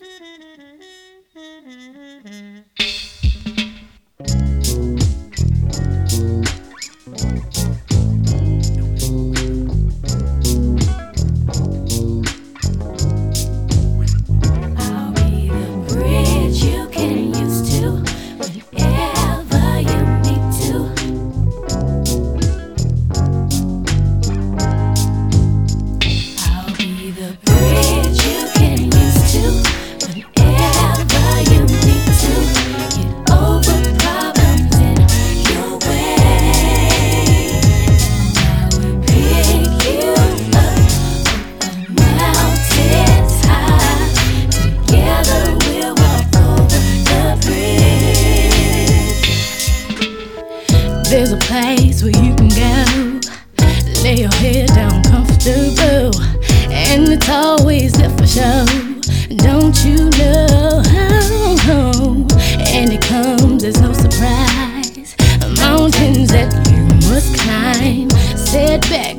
Mm-hmm. There's a place where you can go. Lay your head down comfortable. And it's always there for show. Don't you know? And it comes as no surprise. Mountains that you must climb. Setback, don't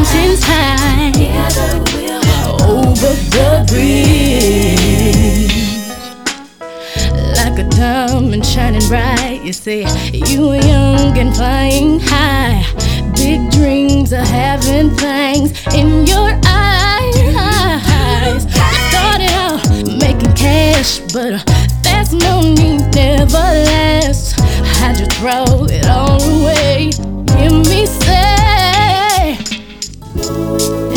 mountains high. Over the bridge like a diamond shining bright. You say you were young and flying high. Big dreams of having things in your eyes. You started out making cash, but that's no need, never lasts. It all away. Thank you